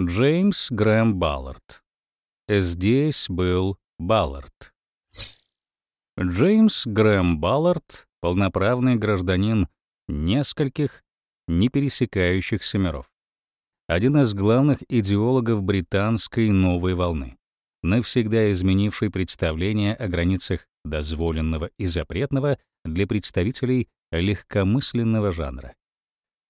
Джеймс Грэм Баллард. Здесь был Баллард. Джеймс Грэм Баллард — полноправный гражданин нескольких не пересекающихся миров. Один из главных идеологов британской новой волны, навсегда изменивший представление о границах дозволенного и запретного для представителей легкомысленного жанра.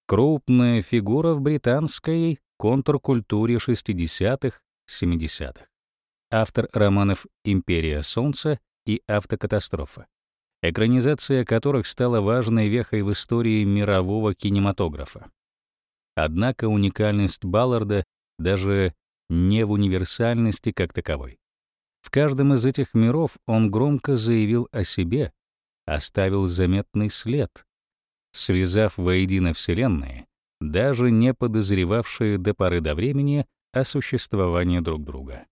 Крупная фигура в британской контркультуре 60-х, 70-х. Автор романов «Империя солнца» и «Автокатастрофа», экранизация которых стала важной вехой в истории мирового кинематографа. Однако уникальность Балларда даже не в универсальности как таковой. В каждом из этих миров он громко заявил о себе, оставил заметный след, связав воедино вселенные, даже не подозревавшие до поры до времени о существовании друг друга.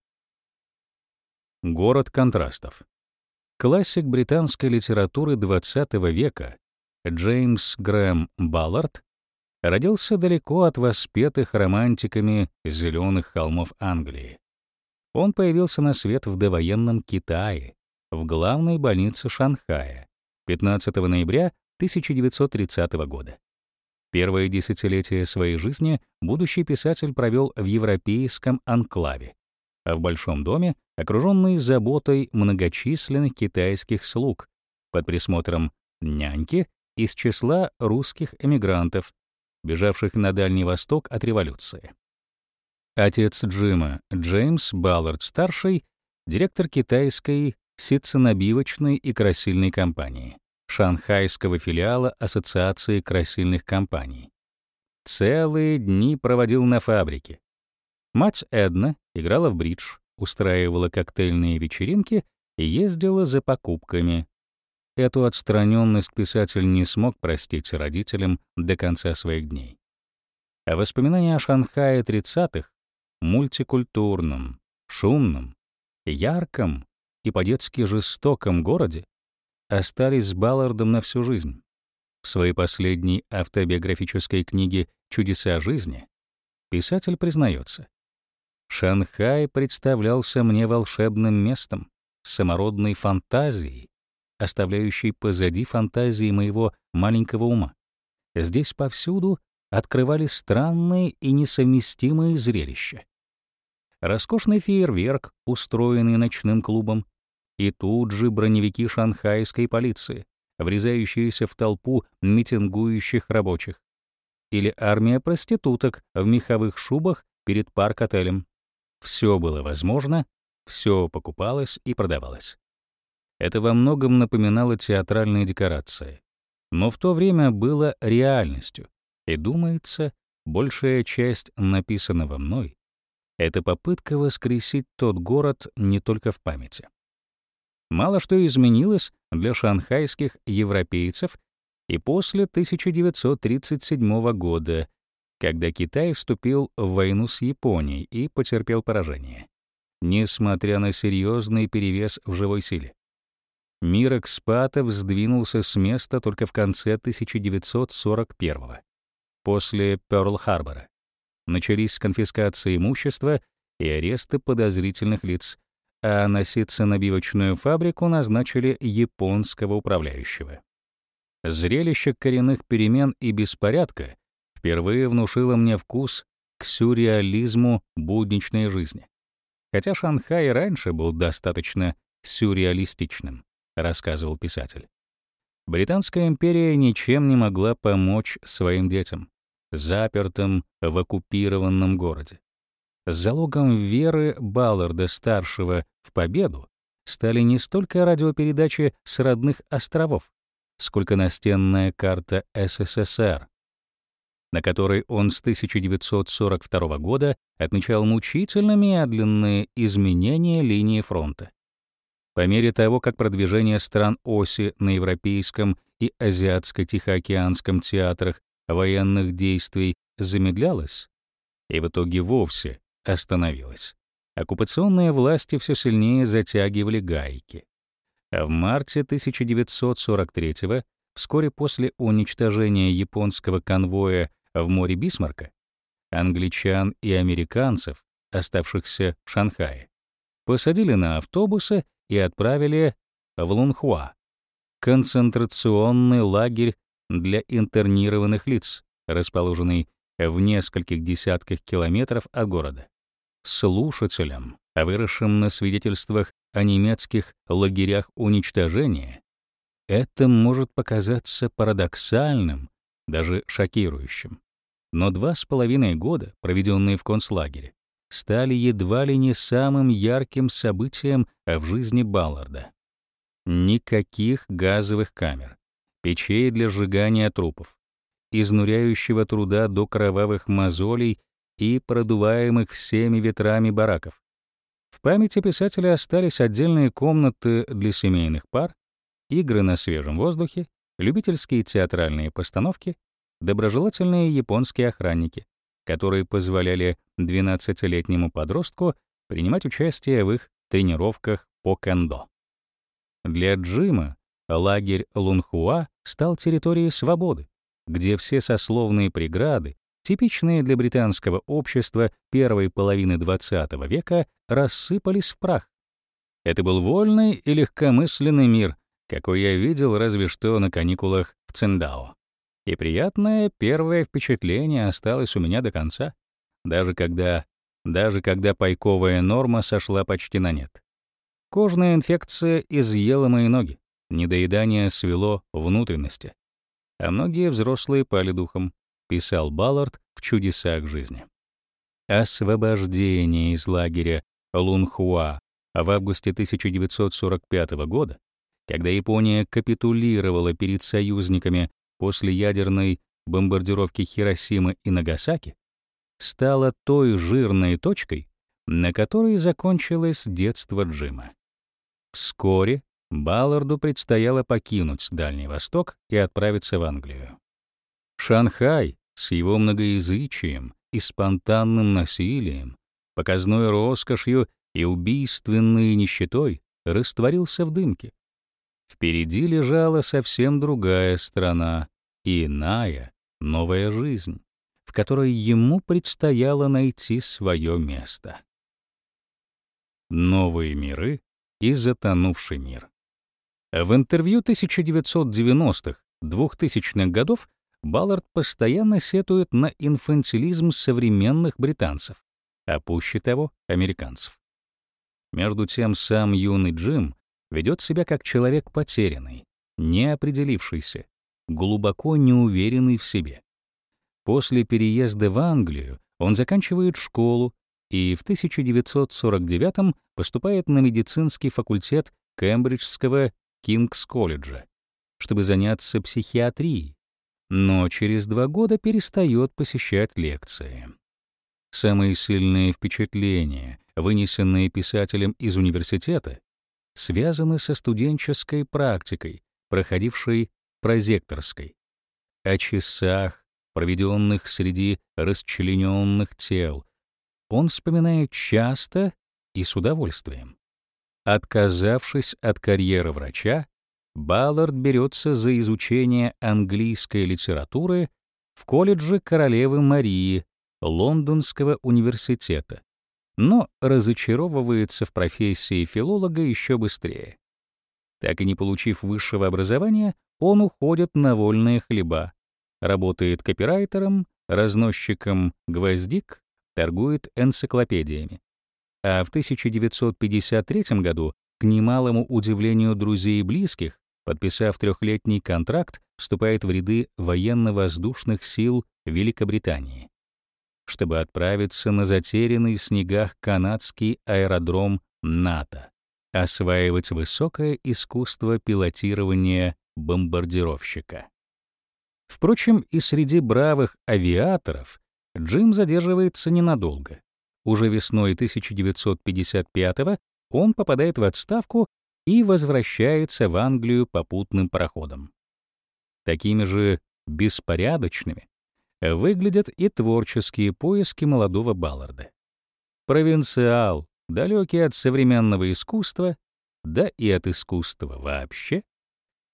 Город контрастов. Классик британской литературы XX века Джеймс Грэм Баллард родился далеко от воспетых романтиками зеленых холмов Англии. Он появился на свет в довоенном Китае, в главной больнице Шанхая, 15 ноября 1930 года. Первое десятилетие своей жизни будущий писатель провел в европейском анклаве, а в большом доме, окруженный заботой многочисленных китайских слуг, под присмотром няньки из числа русских эмигрантов, бежавших на Дальний Восток от революции. Отец Джима, Джеймс Баллард-старший, директор китайской ситценабивочной и красильной компании, шанхайского филиала Ассоциации красильных компаний. Целые дни проводил на фабрике. Мать Эдна играла в бридж, устраивала коктейльные вечеринки и ездила за покупками, Эту отстраненность писатель не смог простить родителям до конца своих дней. А воспоминания о Шанхае 30-х, мультикультурном, шумном, ярком и по-детски жестоком городе, остались с Баллардом на всю жизнь. В своей последней автобиографической книге «Чудеса жизни» писатель признается, «Шанхай представлялся мне волшебным местом, самородной фантазией, оставляющий позади фантазии моего маленького ума. Здесь повсюду открывались странные и несовместимые зрелища. Роскошный фейерверк, устроенный ночным клубом, и тут же броневики шанхайской полиции, врезающиеся в толпу митингующих рабочих. Или армия проституток в меховых шубах перед парк-отелем. Все было возможно, все покупалось и продавалось. Это во многом напоминало театральные декорации, но в то время было реальностью, и, думается, большая часть написанного мной — это попытка воскресить тот город не только в памяти. Мало что изменилось для шанхайских европейцев и после 1937 года, когда Китай вступил в войну с Японией и потерпел поражение, несмотря на серьезный перевес в живой силе. Мир экспатов сдвинулся с места только в конце 1941 после Пёрл-Харбора. Начались конфискации имущества и аресты подозрительных лиц, а на ситценабивочную фабрику назначили японского управляющего. Зрелище коренных перемен и беспорядка впервые внушило мне вкус к сюрреализму будничной жизни. Хотя Шанхай раньше был достаточно сюрреалистичным. — рассказывал писатель. Британская империя ничем не могла помочь своим детям, запертым в оккупированном городе. С залогом веры Балларда-старшего в победу стали не столько радиопередачи с родных островов, сколько настенная карта СССР, на которой он с 1942 года отмечал мучительно медленные изменения линии фронта. По мере того, как продвижение стран оси на европейском и азиатско-тихоокеанском театрах военных действий замедлялось и в итоге вовсе остановилось, оккупационные власти все сильнее затягивали гайки. А в марте 1943 вскоре после уничтожения японского конвоя в море Бисмарка, англичан и американцев, оставшихся в Шанхае, посадили на автобусы и отправили в Лунхуа, концентрационный лагерь для интернированных лиц, расположенный в нескольких десятках километров от города. Слушателям, выросшим на свидетельствах о немецких лагерях уничтожения, это может показаться парадоксальным, даже шокирующим. Но два с половиной года, проведенные в концлагере, стали едва ли не самым ярким событием в жизни Балларда. Никаких газовых камер, печей для сжигания трупов, изнуряющего труда до кровавых мозолей и продуваемых всеми ветрами бараков. В памяти писателя остались отдельные комнаты для семейных пар, игры на свежем воздухе, любительские театральные постановки, доброжелательные японские охранники, которые позволяли 12-летнему подростку принимать участие в их тренировках по кендо. Для Джима лагерь Лунхуа стал территорией свободы, где все сословные преграды, типичные для британского общества первой половины XX века, рассыпались в прах. Это был вольный и легкомысленный мир, какой я видел разве что на каникулах в Циндао. И приятное первое впечатление осталось у меня до конца, даже когда, даже когда пайковая норма сошла почти на нет. Кожная инфекция изъела мои ноги, недоедание свело внутренности а многие взрослые пали духом, писал Баллард в «Чудесах жизни». Освобождение из лагеря Лунхуа в августе 1945 года, когда Япония капитулировала перед союзниками после ядерной бомбардировки Хиросимы и Нагасаки, стало той жирной точкой, на которой закончилось детство Джима. Вскоре Балларду предстояло покинуть Дальний Восток и отправиться в Англию. Шанхай с его многоязычием и спонтанным насилием, показной роскошью и убийственной нищетой растворился в дымке. Впереди лежала совсем другая страна, иная, новая жизнь, в которой ему предстояло найти свое место. Новые миры и затонувший мир. В интервью 1990-х, 2000-х годов Баллард постоянно сетует на инфантилизм современных британцев, а пуще того — американцев. Между тем сам юный Джим ведет себя как человек потерянный, неопределившийся, глубоко неуверенный в себе. После переезда в Англию он заканчивает школу и в 1949 поступает на медицинский факультет Кембриджского Кингс-колледжа, чтобы заняться психиатрией, но через два года перестает посещать лекции. Самые сильные впечатления, вынесенные писателем из университета, связаны со студенческой практикой, проходившей прозекторской, о часах, проведенных среди расчлененных тел. Он вспоминает часто и с удовольствием. Отказавшись от карьеры врача, Баллард берется за изучение английской литературы в колледже королевы Марии Лондонского университета, но разочаровывается в профессии филолога еще быстрее. Так и не получив высшего образования, он уходит на вольные хлеба, работает копирайтером, разносчиком гвоздик, торгует энциклопедиями а в 1953 году, к немалому удивлению друзей и близких, подписав трехлетний контракт, вступает в ряды военно-воздушных сил Великобритании, чтобы отправиться на затерянный в снегах канадский аэродром НАТО, осваивать высокое искусство пилотирования бомбардировщика. Впрочем, и среди бравых авиаторов Джим задерживается ненадолго. Уже весной 1955 он попадает в отставку и возвращается в Англию попутным пароходом. Такими же беспорядочными выглядят и творческие поиски молодого Балларда. Провинциал, далекий от современного искусства, да и от искусства вообще,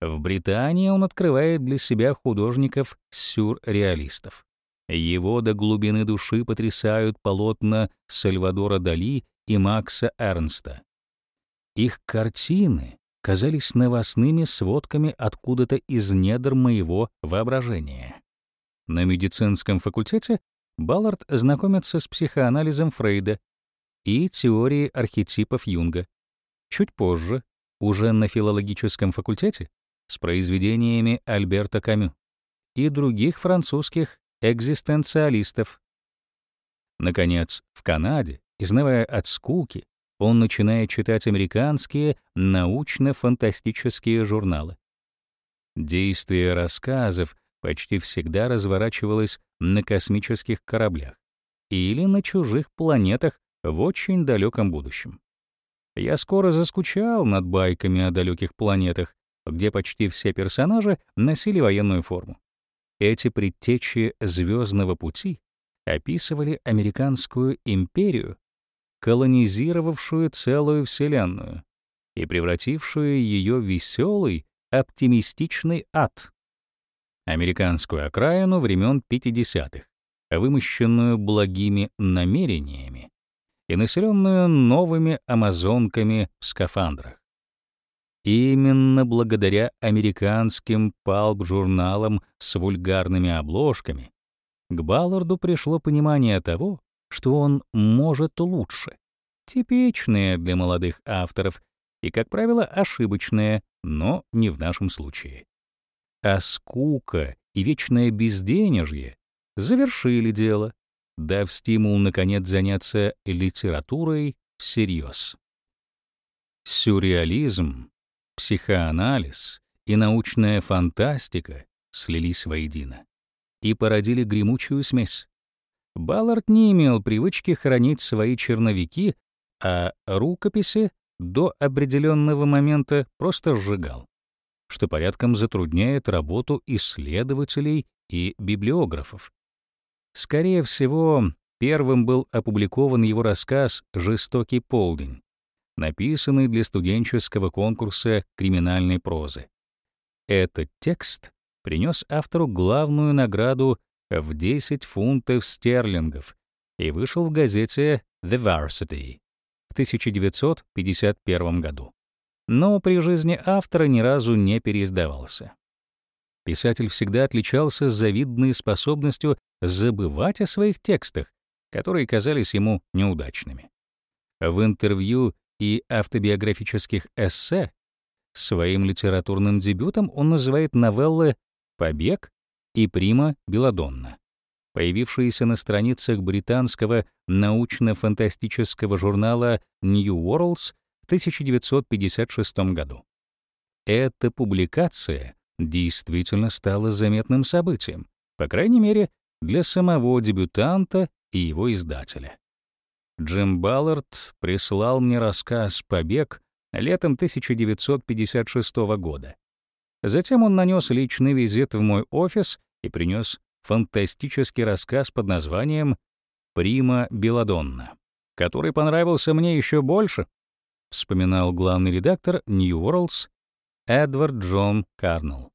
в Британии он открывает для себя художников-сюрреалистов. Его до глубины души потрясают полотна Сальвадора Дали и Макса Эрнста. Их картины казались новостными сводками откуда-то из недр моего воображения. На медицинском факультете Баллард знакомится с психоанализом Фрейда и теорией архетипов Юнга. Чуть позже, уже на филологическом факультете, с произведениями Альберта Камю и других французских экзистенциалистов. Наконец, в Канаде, изнывая от скуки, он начинает читать американские научно-фантастические журналы. Действие рассказов почти всегда разворачивалось на космических кораблях или на чужих планетах в очень далеком будущем. Я скоро заскучал над байками о далеких планетах, где почти все персонажи носили военную форму. Эти предтечи звездного пути описывали американскую империю, колонизировавшую целую Вселенную и превратившую ее в веселый, оптимистичный ад. Американскую окраину времен 50-х, вымощенную благими намерениями и населенную новыми амазонками в скафандрах. Именно благодаря американским палп-журналам с вульгарными обложками к Балларду пришло понимание того, что он может лучше. Типичное для молодых авторов и, как правило, ошибочное, но не в нашем случае. А скука и вечное безденежье завершили дело, дав стимул, наконец, заняться литературой всерьез. Сюрреализм Психоанализ и научная фантастика слились воедино и породили гремучую смесь. Баллард не имел привычки хранить свои черновики, а рукописи до определенного момента просто сжигал, что порядком затрудняет работу исследователей и библиографов. Скорее всего, первым был опубликован его рассказ «Жестокий полдень», написанный для студенческого конкурса криминальной прозы. Этот текст принес автору главную награду в 10 фунтов стерлингов и вышел в газете The Varsity в 1951 году. Но при жизни автора ни разу не переиздавался. Писатель всегда отличался завидной способностью забывать о своих текстах, которые казались ему неудачными. В интервью и автобиографических эссе, своим литературным дебютом он называет новеллы «Побег» и «Прима Беладонна», появившиеся на страницах британского научно-фантастического журнала New Worlds в 1956 году. Эта публикация действительно стала заметным событием, по крайней мере, для самого дебютанта и его издателя. Джим Баллард прислал мне рассказ «Побег» летом 1956 года. Затем он нанес личный визит в мой офис и принес фантастический рассказ под названием «Прима Беладонна», который понравился мне еще больше, вспоминал главный редактор New Worlds Эдвард Джон Карнелл.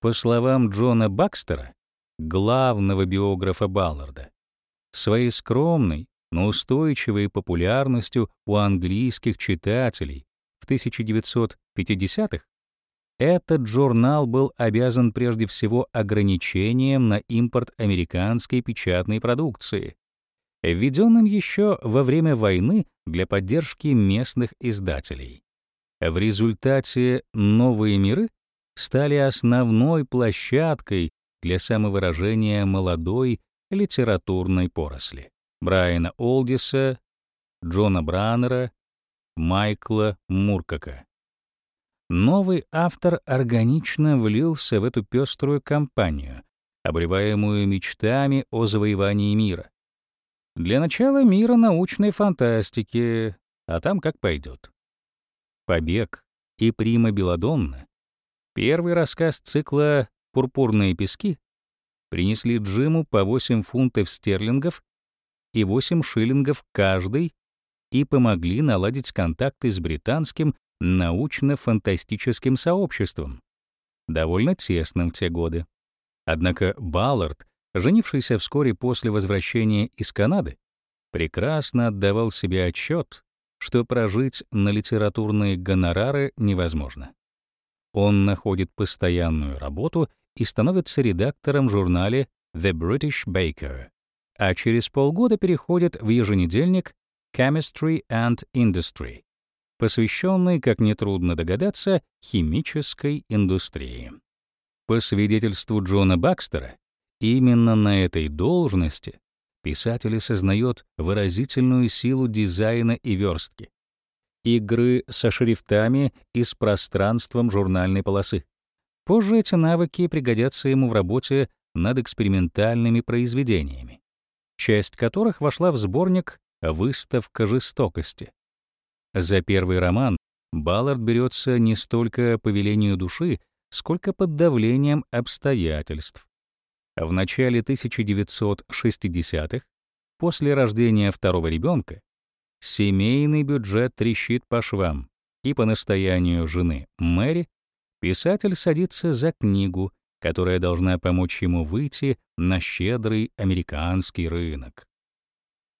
По словам Джона Бакстера, главного биографа Балларда, своей скромной, но устойчивой популярностью у английских читателей в 1950-х, этот журнал был обязан прежде всего ограничением на импорт американской печатной продукции, введенным еще во время войны для поддержки местных издателей. В результате «Новые миры» стали основной площадкой для самовыражения молодой литературной поросли. Брайана Олдиса, Джона Браннера, Майкла Муркака. Новый автор органично влился в эту пеструю компанию, обреваемую мечтами о завоевании мира. Для начала мира научной фантастики, а там как пойдет. «Побег» и «Прима Беладонна» — первый рассказ цикла «Пурпурные пески» принесли Джиму по 8 фунтов стерлингов и 8 шиллингов каждый и помогли наладить контакты с британским научно-фантастическим сообществом, довольно тесным в те годы. Однако Баллард женившийся вскоре после возвращения из Канады, прекрасно отдавал себе отчет, что прожить на литературные гонорары невозможно. Он находит постоянную работу и становится редактором журнале The British Baker, а через полгода переходит в еженедельник Chemistry and Industry, посвященный, как нетрудно догадаться, химической индустрии. По свидетельству Джона Бакстера, именно на этой должности писатель осознает выразительную силу дизайна и верстки, игры со шрифтами и с пространством журнальной полосы. Позже эти навыки пригодятся ему в работе над экспериментальными произведениями, часть которых вошла в сборник «Выставка жестокости». За первый роман Баллард берется не столько по велению души, сколько под давлением обстоятельств. В начале 1960-х, после рождения второго ребенка, семейный бюджет трещит по швам, и по настоянию жены Мэри писатель садится за книгу, которая должна помочь ему выйти на щедрый американский рынок.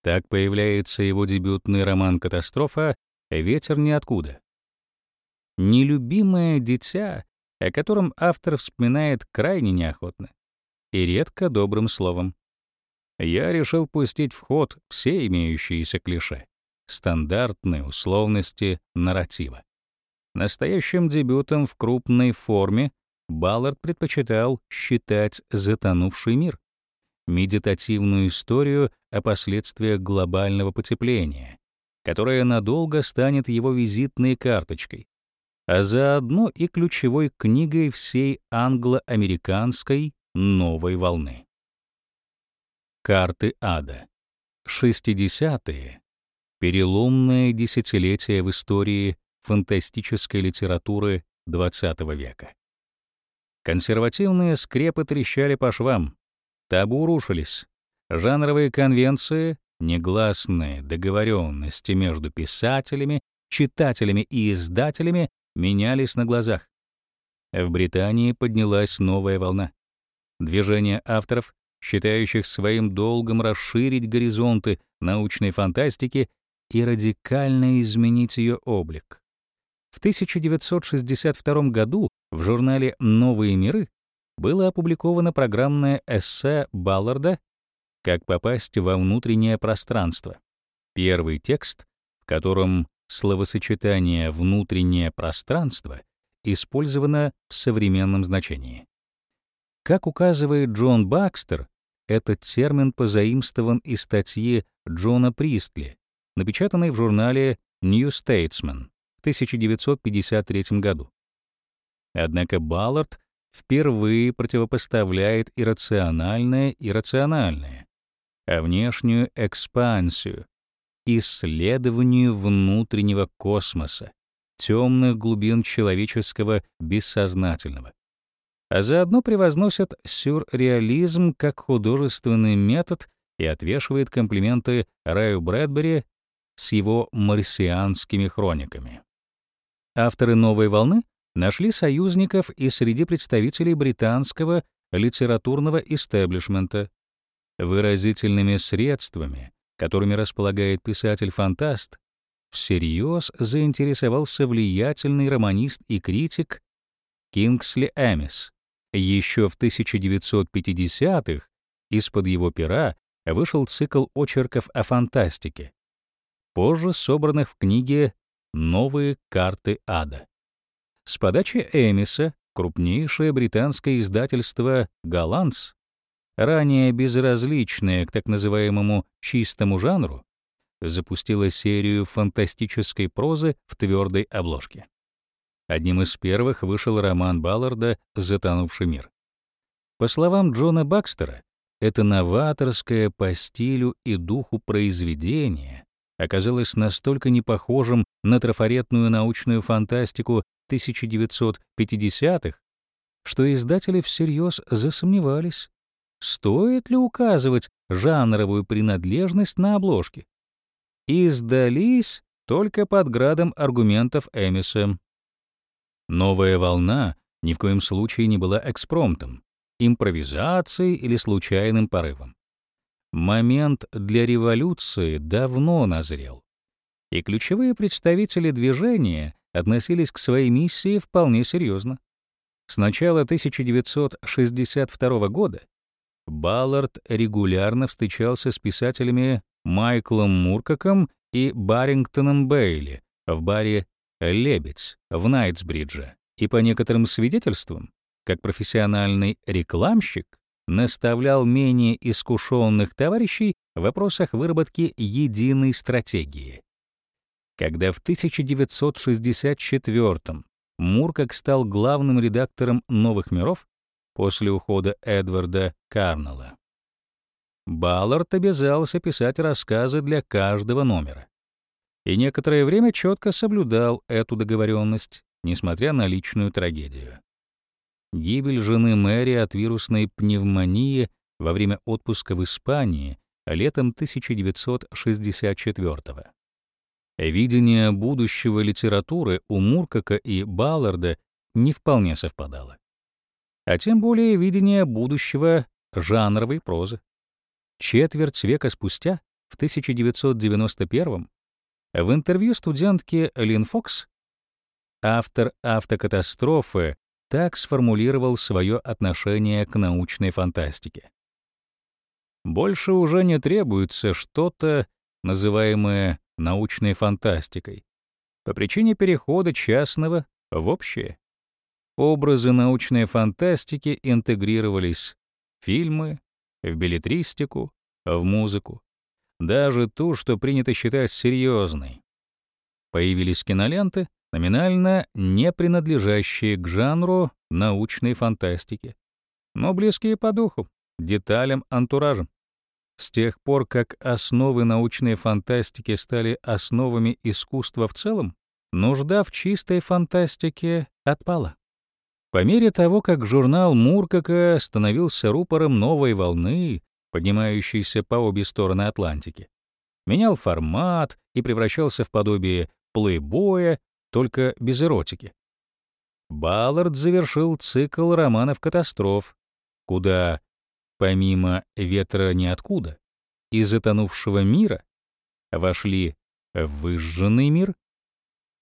Так появляется его дебютный роман «Катастрофа. Ветер ниоткуда». Нелюбимое дитя, о котором автор вспоминает крайне неохотно и редко добрым словом. Я решил пустить в ход все имеющиеся клише, стандартные условности нарратива. Настоящим дебютом в крупной форме Баллард предпочитал считать затонувший мир, медитативную историю о последствиях глобального потепления, которая надолго станет его визитной карточкой, а заодно и ключевой книгой всей англо-американской новой волны. Карты ада. 60-е. Переломное десятилетие в истории фантастической литературы XX века. Консервативные скрепы трещали по швам, табу рушились, жанровые конвенции, негласные договоренности между писателями, читателями и издателями менялись на глазах. В Британии поднялась новая волна. Движение авторов, считающих своим долгом расширить горизонты научной фантастики и радикально изменить ее облик. В 1962 году в журнале «Новые миры» было опубликовано программное эссе Балларда «Как попасть во внутреннее пространство». Первый текст, в котором словосочетание «внутреннее пространство» использовано в современном значении. Как указывает Джон Бакстер, этот термин позаимствован из статьи Джона Пристли, напечатанной в журнале New Statesman в 1953 году. Однако Баллард впервые противопоставляет иррациональное иррациональное, а внешнюю экспансию, исследованию внутреннего космоса, темных глубин человеческого бессознательного а заодно превозносят сюрреализм как художественный метод и отвешивает комплименты Раю Брэдбери с его марсианскими хрониками. Авторы «Новой волны» нашли союзников и среди представителей британского литературного истеблишмента. Выразительными средствами, которыми располагает писатель-фантаст, всерьез заинтересовался влиятельный романист и критик Кингсли Эмис, еще в 1950-х из-под его пера вышел цикл очерков о фантастике, позже собранных в книге «Новые карты ада». С подачи Эмиса крупнейшее британское издательство «Gollancz», ранее безразличное к так называемому «чистому жанру», запустило серию фантастической прозы в твердой обложке. Одним из первых вышел роман Балларда «Затонувший мир». По словам Джона Бакстера, это новаторское по стилю и духу произведение оказалось настолько не похожим на трафаретную научную фантастику 1950-х, что издатели всерьез засомневались, стоит ли указывать жанровую принадлежность на обложке. И сдались только под градом аргументов Эмиса. Новая волна ни в коем случае не была экспромтом. импровизацией или случайным порывом. Момент для революции давно назрел, и ключевые представители движения относились к своей миссии вполне серьезно. С начала 1962 года Баллард регулярно встречался с писателями Майклом Муркаком и Баррингтоном Бейли в баре «Лебедь» в Найтсбридже, и по некоторым свидетельствам, как профессиональный рекламщик, наставлял менее искушенных товарищей в вопросах выработки единой стратегии. Когда в 1964 Муркак стал главным редактором «Новых миров» после ухода Эдварда Карнелла, Баллард обязался писать рассказы для каждого номера. И некоторое время четко соблюдал эту договоренность, несмотря на личную трагедию. Гибель жены Мэри от вирусной пневмонии во время отпуска в Испании летом 1964 -го. Видение будущего литературы у Муркака и Балларда не вполне совпадало. А тем более видение будущего жанровой прозы. Четверть века спустя, в 1991 в интервью студентке Лин Фокс автор автокатастрофы так сформулировал свое отношение к научной фантастике. Больше уже не требуется что-то, называемое научной фантастикой, по причине перехода частного в общее. Образы научной фантастики интегрировались в фильмы, в билетристику, в музыку, даже ту, что принято считать серьезной. Появились киноленты, номинально не принадлежащие к жанру научной фантастики, но близкие по духу, деталям, антуражам. С тех пор, как основы научной фантастики стали основами искусства в целом, нужда в чистой фантастике отпала. По мере того, как журнал Муркака становился рупором новой волны, поднимающейся по обе стороны Атлантики, менял формат и превращался в подобие плейбоя, только без эротики. Баллард завершил цикл романов «Катастроф», куда Помимо ветра ниоткуда, из затонувшего мира вошли выжженный мир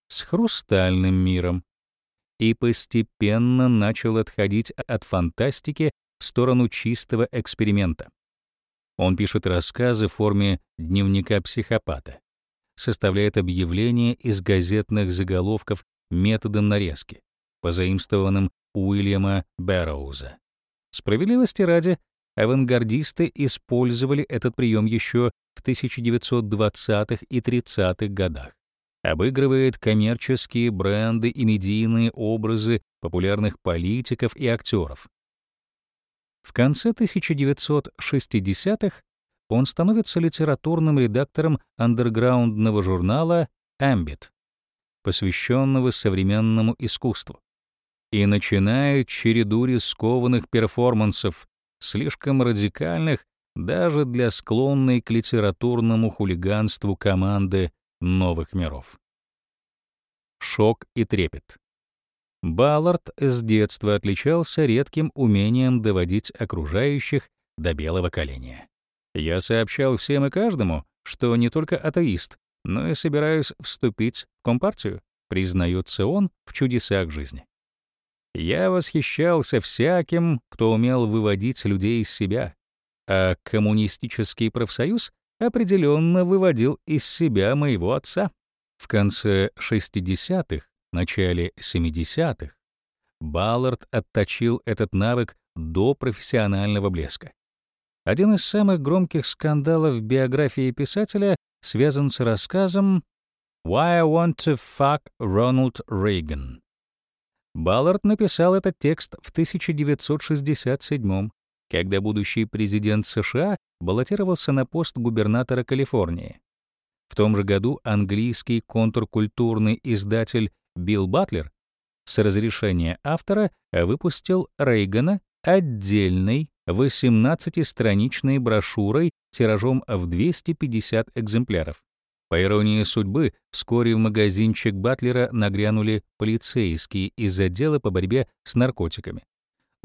с хрустальным миром и постепенно начал отходить от фантастики в сторону чистого эксперимента. Он пишет рассказы в форме дневника психопата, составляет объявления из газетных заголовков методом нарезки, позаимствованным Уильяма Бэрроуза. Справедливости ради, Авангардисты использовали этот прием еще в 1920-х и 30-х годах. Обыгрывает коммерческие бренды и медийные образы популярных политиков и актеров. В конце 1960-х он становится литературным редактором андерграундного журнала «Ambit», посвященного современному искусству, и начинает череду рискованных перформансов, слишком радикальных даже для склонной к литературному хулиганству команды новых миров. Шок и трепет. Баллард с детства отличался редким умением доводить окружающих до белого коленя. Я сообщал всем и каждому, что не только атеист, но и собираюсь вступить в Компартию, признается он в чудесах жизни. Я восхищался всяким, кто умел выводить людей из себя, а коммунистический профсоюз определенно выводил из себя моего отца. В конце 60-х, начале 70-х Баллард отточил этот навык до профессионального блеска. Один из самых громких скандалов в биографии писателя связан с рассказом «Why I Want to Fuck Ronald Reagan», Баллард написал этот текст в 1967 когда будущий президент США баллотировался на пост губернатора Калифорнии. В том же году английский контркультурный издатель Билл Батлер с разрешения автора выпустил Рейгана отдельной 18-страничной брошюрой тиражом в 250 экземпляров. По иронии судьбы, вскоре в магазинчик Батлера нагрянули полицейские из отдела по борьбе с наркотиками.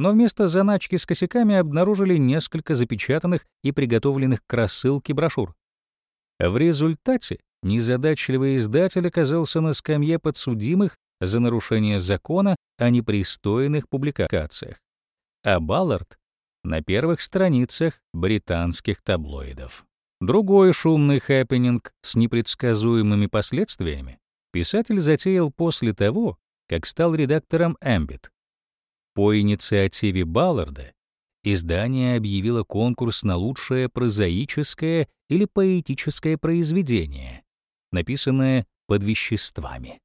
Но вместо заначки с косяками обнаружили несколько запечатанных и приготовленных к рассылке брошюр. В результате незадачливый издатель оказался на скамье подсудимых за нарушение закона о непристойных публикациях, а Баллард — на первых страницах британских таблоидов. Другой шумный хэппенинг с непредсказуемыми последствиями писатель затеял после того, как стал редактором Ambit. По инициативе Балларда издание объявило конкурс на лучшее прозаическое или поэтическое произведение, написанное под веществами.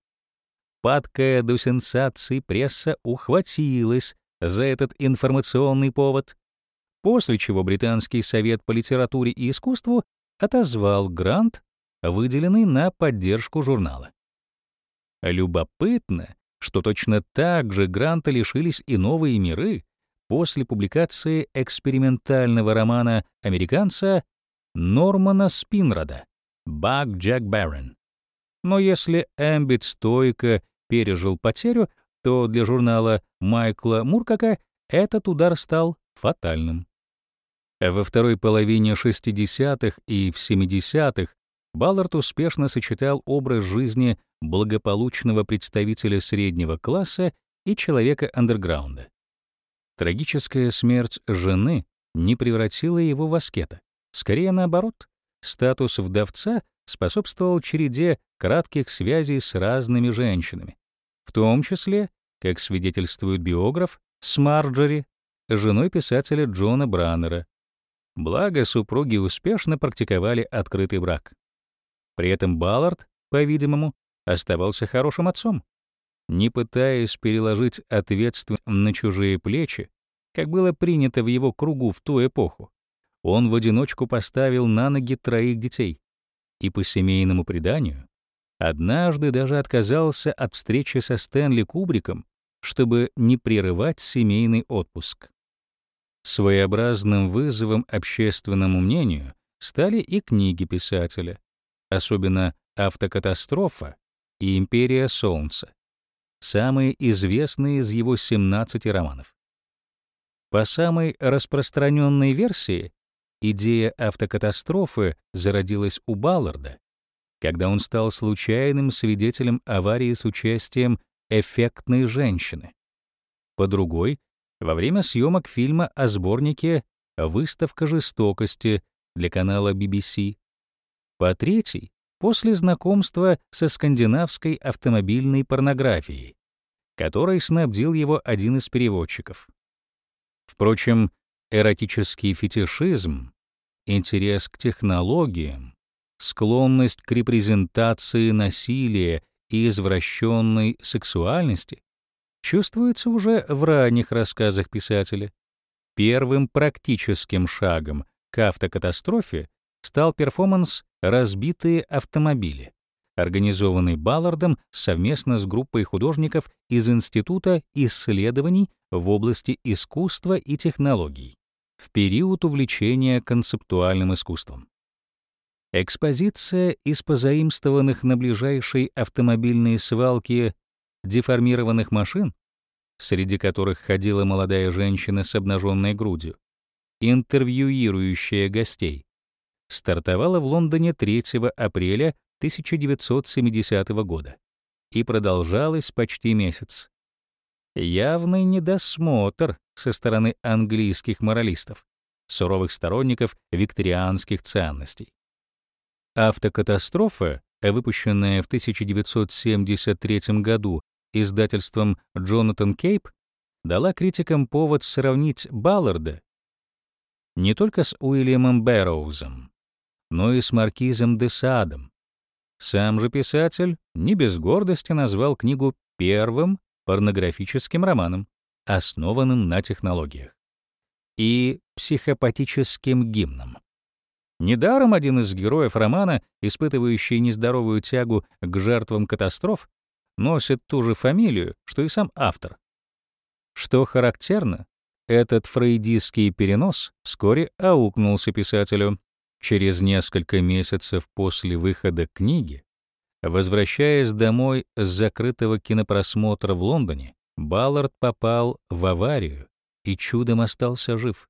Падкая до сенсаций пресса ухватилась за этот информационный повод, после чего Британский совет по литературе и искусству отозвал грант, выделенный на поддержку журнала. Любопытно, что точно так же гранта лишились и новые миры после публикации экспериментального романа американца Нормана Спинрода «Баг Джек Баррен». Но если Эмбит стойко пережил потерю, то для журнала Майкла Муркака этот удар стал фатальным. Во второй половине 60-х и в 70-х Баллард успешно сочетал образ жизни благополучного представителя среднего класса и человека андерграунда. Трагическая смерть жены не превратила его в аскета. Скорее наоборот, статус вдовца способствовал череде кратких связей с разными женщинами, в том числе, как свидетельствует биограф, с Марджори, женой писателя Джона Браннера. Благо, супруги успешно практиковали открытый брак. При этом Баллард, по-видимому, оставался хорошим отцом. Не пытаясь переложить ответственность на чужие плечи, как было принято в его кругу в ту эпоху, он в одиночку поставил на ноги троих детей. И по семейному преданию, однажды даже отказался от встречи со Стэнли Кубриком, чтобы не прерывать семейный отпуск. Своеобразным вызовом общественному мнению стали и книги писателя, особенно «Автокатастрофа» и «Империя Солнца», самые известные из его 17 романов. По самой распространенной версии, идея автокатастрофы зародилась у Балларда, когда он стал случайным свидетелем аварии с участием эффектной женщины. По другой — во время съемок фильма о сборнике «Выставка жестокости» для канала BBC, по третий — после знакомства со скандинавской автомобильной порнографией, которой снабдил его один из переводчиков. Впрочем, эротический фетишизм, интерес к технологиям, склонность к репрезентации насилия и извращенной сексуальности чувствуется уже в ранних рассказах писателя. Первым практическим шагом к автокатастрофе стал перформанс «Разбитые автомобили», организованный Баллардом совместно с группой художников из Института исследований в области искусства и технологий в период увлечения концептуальным искусством. Экспозиция из позаимствованных на ближайшей автомобильной свалке деформированных машин, среди которых ходила молодая женщина с обнаженной грудью, интервьюирующая гостей, стартовала в Лондоне 3 апреля 1970 года и продолжалась почти месяц. Явный недосмотр со стороны английских моралистов, суровых сторонников викторианских ценностей. Автокатастрофа, выпущенная в 1973 году издательством Джонатан Кейп, дала критикам повод сравнить Балларда не только с Уильямом Бэрроузом, но и с маркизом де Садом. Сам же писатель не без гордости назвал книгу первым порнографическим романом, основанным на технологиях, и психопатическим гимном. Недаром один из героев романа, испытывающий нездоровую тягу к жертвам катастроф, носит ту же фамилию, что и сам автор. Что характерно, этот фрейдистский перенос вскоре аукнулся писателю. Через несколько месяцев после выхода книги, возвращаясь домой с закрытого кинопросмотра в Лондоне, Баллард попал в аварию и чудом остался жив.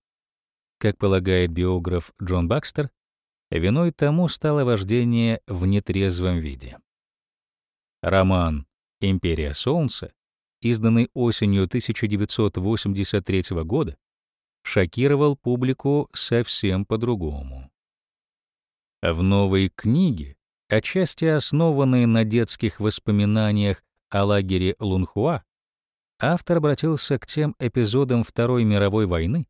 Как полагает биограф Джон Бакстер, виной тому стало вождение в нетрезвом виде. Роман «Империя солнца», изданный осенью 1983 года, шокировал публику совсем по-другому. В новой книге, отчасти основанной на детских воспоминаниях о лагере Лунхуа, автор обратился к тем эпизодам Второй мировой войны,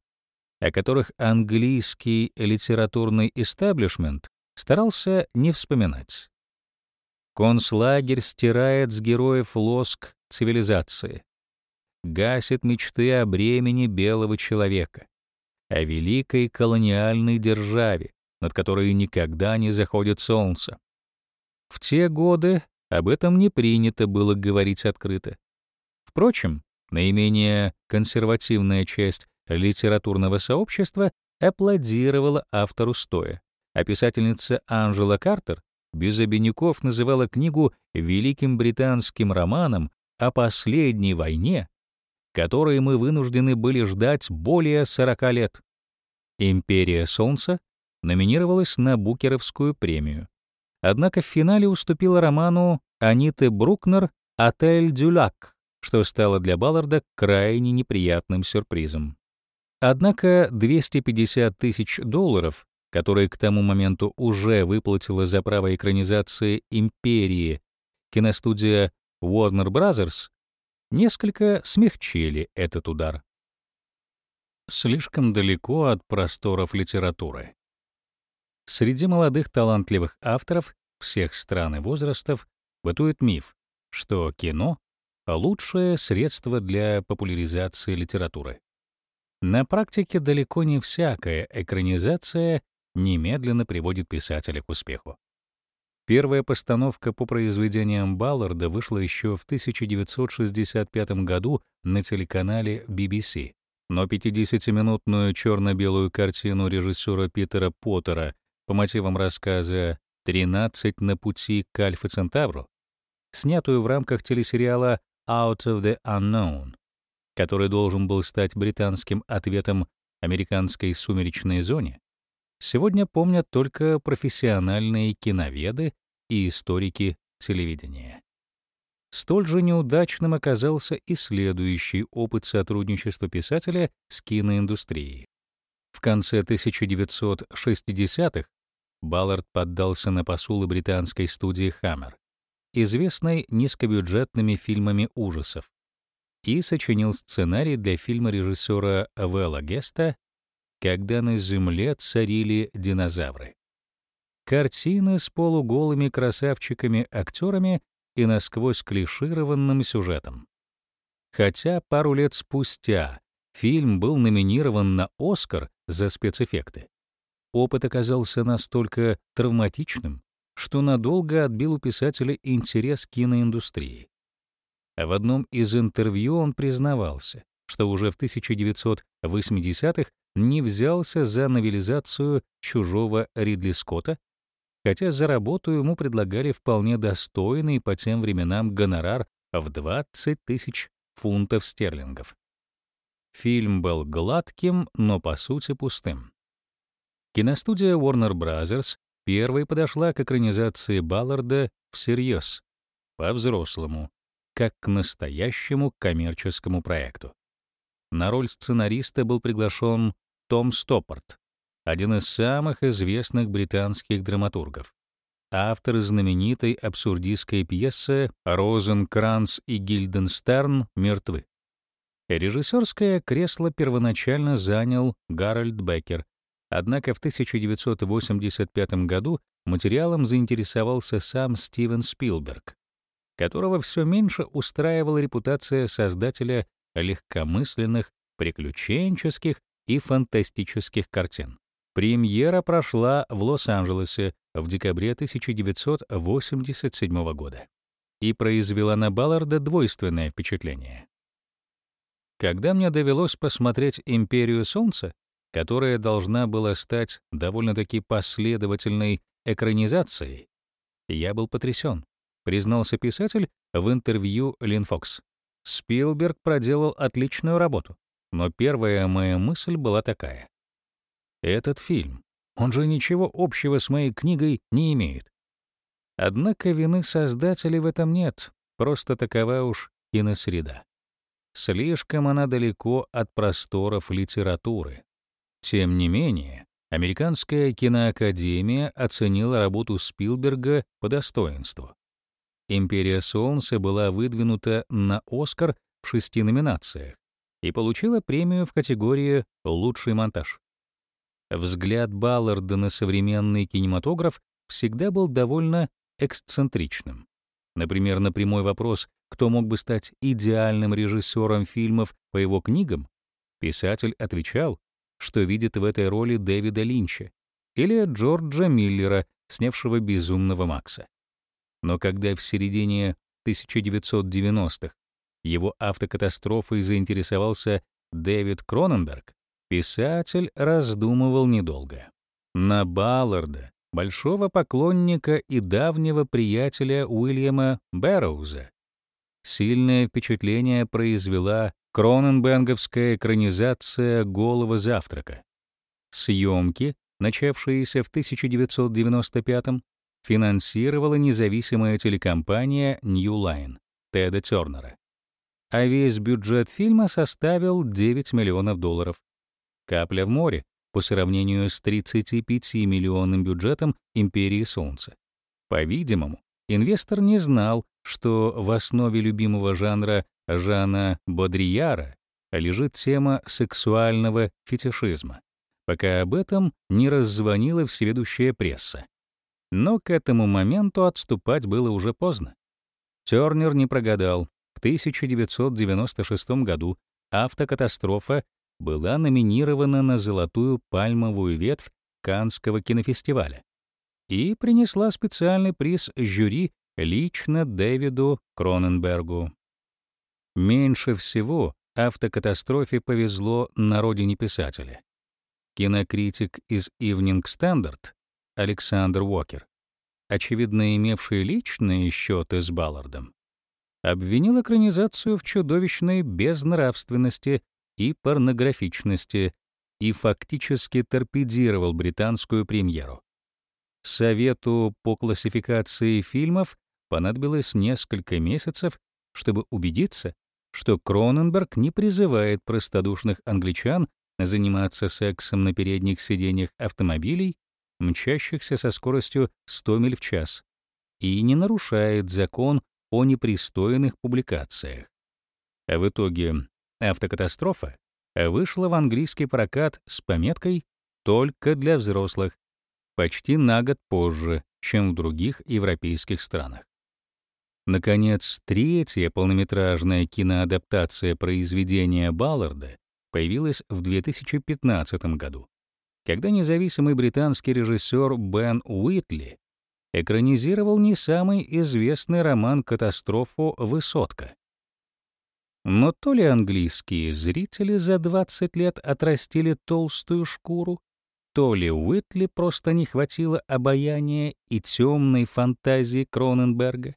о которых английский литературный истеблишмент старался не вспоминать. Концлагерь стирает с героев лоск цивилизации, гасит мечты о бремени белого человека, о великой колониальной державе, над которой никогда не заходит солнце. В те годы об этом не принято было говорить открыто. Впрочем, наименее консервативная часть литературного сообщества аплодировала автору стоя, а писательница Анжела Картер без обиняков называла книгу великим британским романом о последней войне, которой мы вынуждены были ждать более 40 лет. «Империя солнца» номинировалась на Букеровскую премию. Однако в финале уступила роману Аниты Брукнер «Отель Дюлак», что стало для Балларда крайне неприятным сюрпризом. Однако 250 тысяч долларов, которые к тому моменту уже выплатила за право экранизации «Империи» киностудия Warner Bros., несколько смягчили этот удар. Слишком далеко от просторов литературы. Среди молодых талантливых авторов всех стран и возрастов бытует миф, что кино — лучшее средство для популяризации литературы. На практике далеко не всякая экранизация немедленно приводит писателя к успеху. Первая постановка по произведениям Балларда вышла еще в 1965 году на телеканале BBC, но 50-минутную черно-белую картину режиссера Питера Поттера по мотивам рассказа «13 на пути к Альфа Центавру», снятую в рамках телесериала Out of the Unknown, который должен был стать британским ответом американской сумеречной зоне, сегодня помнят только профессиональные киноведы и историки телевидения. Столь же неудачным оказался и следующий опыт сотрудничества писателя с киноиндустрией. В конце 1960-х Баллард поддался на посулы британской студии Hammer, известной низкобюджетными фильмами ужасов, и сочинил сценарий для фильма режиссера Вэлла Геста «Когда на Земле царили динозавры». Картины с полуголыми красавчиками-актерами и насквозь клишированным сюжетом. Хотя пару лет спустя фильм был номинирован на «Оскар» за спецэффекты, опыт оказался настолько травматичным, что надолго отбил у писателя интерес к киноиндустрии. В одном из интервью он признавался, что уже в 1980-х не взялся за новелизацию «Чужого» Ридли Скотта, хотя за работу ему предлагали вполне достойный по тем временам гонорар в 20 тысяч фунтов стерлингов. Фильм был гладким, но по сути пустым. Киностудия Warner Bros. первой подошла к экранизации Балларда всерьез, по-взрослому, как к настоящему коммерческому проекту. На роль сценариста был приглашен Том Стоппорт, один из самых известных британских драматургов, автор знаменитой абсурдистской пьесы «Розенкранц и Гильденстерн мертвы». Режиссерское кресло первоначально занял Гарольд Беккер, Однако в 1985 году материалом заинтересовался сам Стивен Спилберг, которого все меньше устраивала репутация создателя легкомысленных, приключенческих и фантастических картин. Премьера прошла в Лос-Анджелесе в декабре 1987 года и произвела на Балларда двойственное впечатление. Когда мне довелось посмотреть «Империю солнца», которая должна была стать довольно-таки последовательной экранизацией, я был потрясен, признался писатель в интервью Лин Фокс. Спилберг проделал отличную работу, но первая моя мысль была такая. Этот фильм, он же ничего общего с моей книгой не имеет. Однако вины создателей в этом нет, просто такова уж киносреда. Слишком она далеко от просторов литературы. Тем не менее, Американская киноакадемия оценила работу Спилберга по достоинству. «Империя солнца» была выдвинута на «Оскар» в шести номинациях и получила премию в категории «Лучший монтаж». Взгляд Балларда на современный кинематограф всегда был довольно эксцентричным. Например, на прямой вопрос, кто мог бы стать идеальным режиссером фильмов по его книгам, писатель отвечал, что видит в этой роли Дэвида Линча или Джорджа Миллера, снявшего «Безумного Макса». Но когда в середине 1990-х его автокатастрофой заинтересовался Дэвид Кроненберг, писатель раздумывал недолго. На Балларда, большого поклонника и давнего приятеля Уильяма Бэрроуза, сильное впечатление произвела Кроненбенговская экранизация «Голого завтрака». Съемки, начавшиеся в 1995-м, финансировала независимая телекомпания New Line Теда Тернера. А весь бюджет фильма составил 9 миллионов долларов. Капля в море по сравнению с 35-миллионным бюджетом «Империи Солнца». По-видимому, инвестор не знал, что в основе любимого жанра Жана Бодрияра лежит тема сексуального фетишизма, пока об этом не раззвонила всеведущая пресса. Но к этому моменту отступать было уже поздно. Тёрнер не прогадал. В 1996 году автокатастрофа была номинирована на золотую пальмовую ветвь Каннского кинофестиваля и принесла специальный приз жюри лично Дэвиду Кроненбергу. Меньше всего автокатастрофе повезло на родине писателя. Кинокритик из Evening Standard Александр Уокер, очевидно имевший личные счеты с Баллардом, обвинил экранизацию в чудовищной безнравственности и порнографичности и фактически торпедировал британскую премьеру. Совету по классификации фильмов понадобилось несколько месяцев, чтобы убедиться, что Кроненберг не призывает простодушных англичан заниматься сексом на передних сиденьях автомобилей, мчащихся со скоростью 100 миль в час, и не нарушает закон о непристойных публикациях. А в итоге автокатастрофа вышла в английский прокат с пометкой «Только для взрослых» почти на год позже, чем в других европейских странах. Наконец, третья полнометражная киноадаптация произведения Балларда появилась в 2015 году, когда независимый британский режиссер Бен Уитли экранизировал не самый известный роман «Катастрофу. Высотка». Но то ли английские зрители за 20 лет отрастили толстую шкуру, то ли Уитли просто не хватило обаяния и темной фантазии Кроненберга.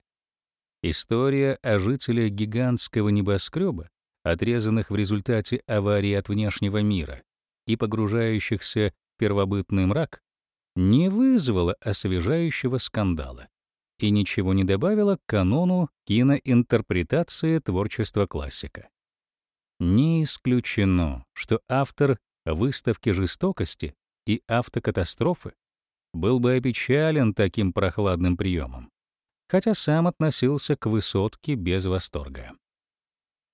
История о жителях гигантского небоскреба, отрезанных в результате аварии от внешнего мира и погружающихся в первобытный мрак, не вызвала освежающего скандала и ничего не добавила к канону киноинтерпретации творчества классика. Не исключено, что автор выставки жестокости и автокатастрофы был бы опечален таким прохладным приемом хотя сам относился к высотке без восторга.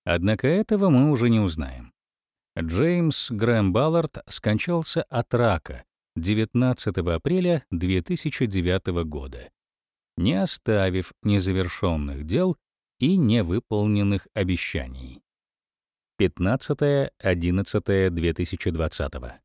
Однако этого мы уже не узнаем. Джеймс Грэм Баллард скончался от рака 19 апреля 2009 года, не оставив незавершенных дел и невыполненных обещаний. 15.11.2020